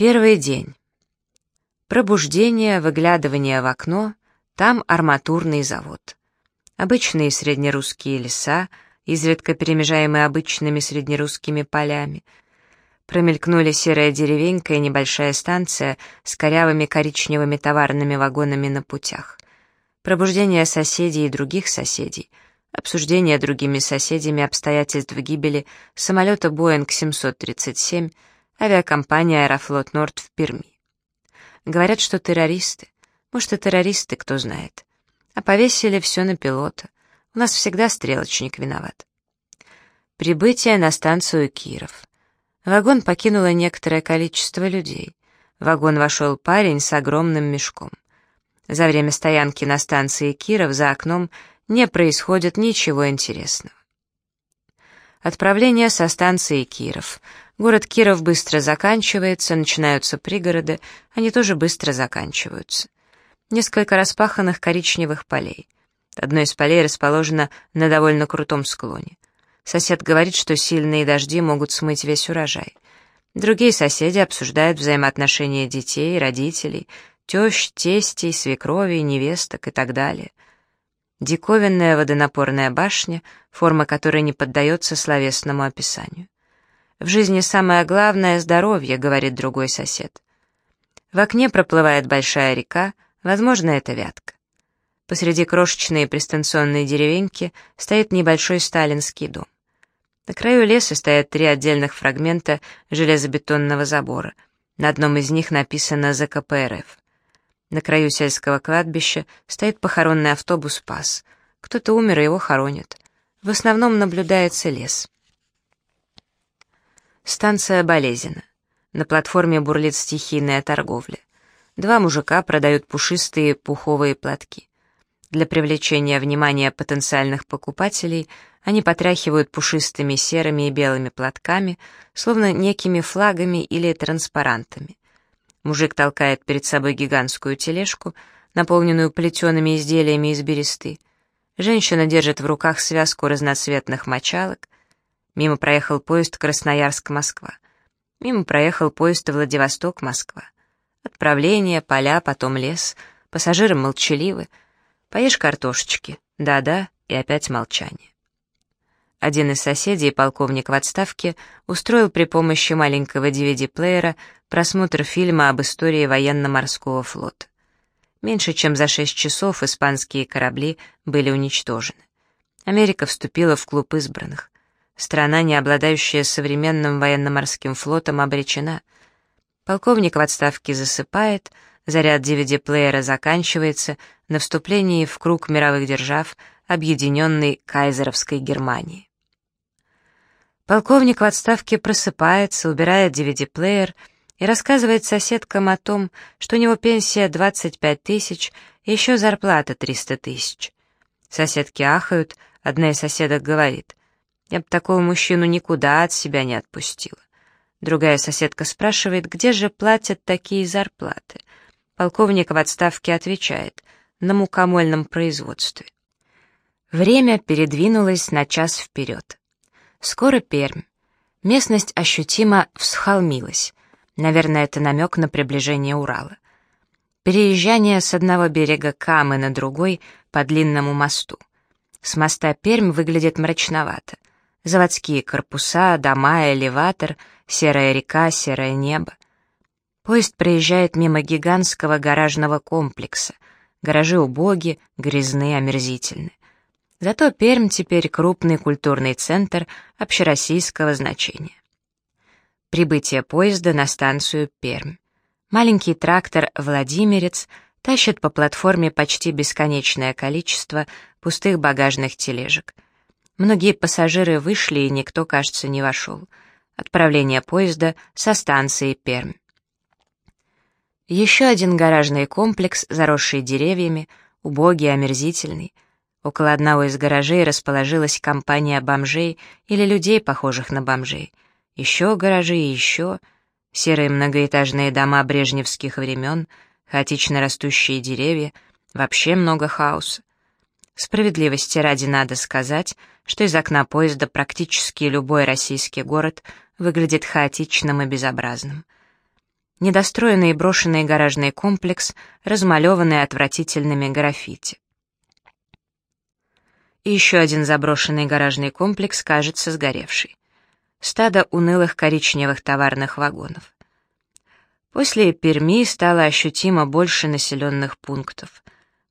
Первый день. Пробуждение, выглядывание в окно, там арматурный завод. Обычные среднерусские леса, изредка перемежаемые обычными среднерусскими полями. Промелькнули серая деревенька и небольшая станция с корявыми коричневыми товарными вагонами на путях. Пробуждение соседей и других соседей — обсуждение другими соседями обстоятельств гибели самолета Боинг 737, авиакомпания Аэрофлот Норд в Перми. Говорят, что террористы. Может, и террористы, кто знает. А повесили все на пилота. У нас всегда стрелочник виноват. Прибытие на станцию Киров. Вагон покинуло некоторое количество людей. В вагон вошел парень с огромным мешком. За время стоянки на станции Киров за окном не происходит ничего интересного. Отправление со станции Киров. Город Киров быстро заканчивается, начинаются пригороды, они тоже быстро заканчиваются. Несколько распаханных коричневых полей. Одно из полей расположено на довольно крутом склоне. Сосед говорит, что сильные дожди могут смыть весь урожай. Другие соседи обсуждают взаимоотношения детей, родителей, тещ, тестей, свекровей, невесток и так далее. Диковинная водонапорная башня, форма которой не поддается словесному описанию. «В жизни самое главное — здоровье», — говорит другой сосед. В окне проплывает большая река, возможно, это Вятка. Посреди крошечной пристанционной деревеньки стоит небольшой сталинский дом. На краю леса стоят три отдельных фрагмента железобетонного забора. На одном из них написано ЗКПРФ. На краю сельского кладбища стоит похоронный автобус «Пас». Кто-то умер, и его хоронят. В основном наблюдается лес. Станция Болезина. На платформе бурлит стихийная торговля. Два мужика продают пушистые пуховые платки. Для привлечения внимания потенциальных покупателей они потряхивают пушистыми серыми и белыми платками, словно некими флагами или транспарантами. Мужик толкает перед собой гигантскую тележку, наполненную плетеными изделиями из бересты. Женщина держит в руках связку разноцветных мочалок. Мимо проехал поезд Красноярск-Москва. Мимо проехал поезд Владивосток-Москва. Отправление, поля, потом лес. Пассажиры молчаливы. Поешь картошечки. Да-да, и опять молчание. Один из соседей, полковник в отставке, устроил при помощи маленького DVD-плеера просмотр фильма об истории военно-морского флота. Меньше чем за шесть часов испанские корабли были уничтожены. Америка вступила в клуб избранных. Страна, не обладающая современным военно-морским флотом, обречена. Полковник в отставке засыпает, заряд DVD-плеера заканчивается на вступлении в круг мировых держав объединенной кайзеровской Германии. Полковник в отставке просыпается, убирает DVD-плеер и рассказывает соседкам о том, что у него пенсия 25 тысяч и еще зарплата 300 тысяч. Соседки ахают, одна из соседок говорит, «Я бы такого мужчину никуда от себя не отпустила». Другая соседка спрашивает, где же платят такие зарплаты. Полковник в отставке отвечает, на мукомольном производстве. Время передвинулось на час вперед. Скоро Пермь. Местность ощутимо всхолмилась. Наверное, это намек на приближение Урала. Переезжание с одного берега Камы на другой по длинному мосту. С моста Пермь выглядит мрачновато. Заводские корпуса, дома, элеватор, серая река, серое небо. Поезд проезжает мимо гигантского гаражного комплекса. Гаражи убоги, грязны, омерзительны. Зато Пермь теперь крупный культурный центр общероссийского значения. Прибытие поезда на станцию Пермь. Маленький трактор «Владимирец» тащит по платформе почти бесконечное количество пустых багажных тележек. Многие пассажиры вышли, и никто, кажется, не вошел. Отправление поезда со станции Пермь. Еще один гаражный комплекс, заросший деревьями, убогий, омерзительный — Около одного из гаражей расположилась компания бомжей или людей, похожих на бомжей. Еще гаражи и еще. Серые многоэтажные дома брежневских времен, хаотично растущие деревья, вообще много хаоса. Справедливости ради надо сказать, что из окна поезда практически любой российский город выглядит хаотичным и безобразным. недостроенный и брошенный гаражный комплекс, размалеванный отвратительными граффити. И еще один заброшенный гаражный комплекс кажется сгоревший. Стадо унылых коричневых товарных вагонов. После Перми стало ощутимо больше населенных пунктов.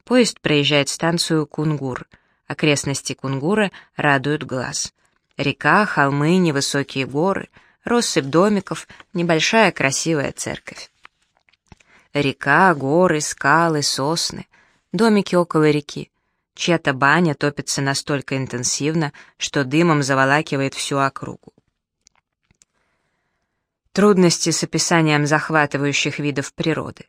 Поезд проезжает станцию Кунгур. Окрестности Кунгура радуют глаз. Река, холмы, невысокие горы, россыпь домиков, небольшая красивая церковь. Река, горы, скалы, сосны, домики около реки. Чья-то баня топится настолько интенсивно, что дымом заволакивает всю округу. Трудности с описанием захватывающих видов природы.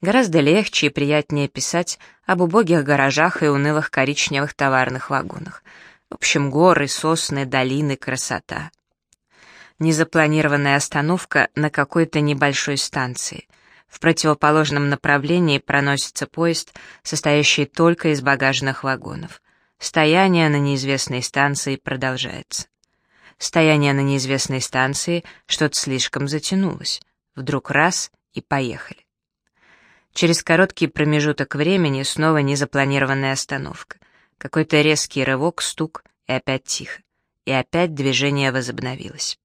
Гораздо легче и приятнее писать об убогих гаражах и унылых коричневых товарных вагонах. В общем, горы, сосны, долины, красота. Незапланированная остановка на какой-то небольшой станции. В противоположном направлении проносится поезд, состоящий только из багажных вагонов. Стояние на неизвестной станции продолжается. Стояние на неизвестной станции что-то слишком затянулось. Вдруг раз — и поехали. Через короткий промежуток времени снова незапланированная остановка. Какой-то резкий рывок, стук, и опять тихо. И опять движение возобновилось.